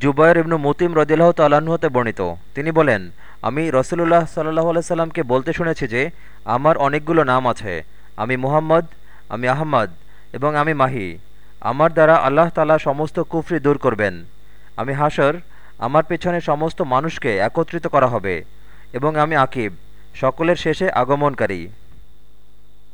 জুবায়ের ইবনু মুতিম রদিল্লাহ তালাহতে হতে বর্ণিত। তিনি বলেন, আমি রসুল্লাহ সাল্লাহ সাল্লামকে বলতে শুনেছি যে, আমার অনেকগুলো নাম আছে। আমি মুহাম্মদ, আমি আহম্মদ এবং আমি মাহি। আমার দ্বারা আল্লাহ তালা সমস্ত কুফরি দূর করবেন। আমি হাসর, আমার পেছনে সমস্ত মানুষকে একত্রিত করা হবে এবং আমি আকিব, সকলের শেষে আগমনকারী।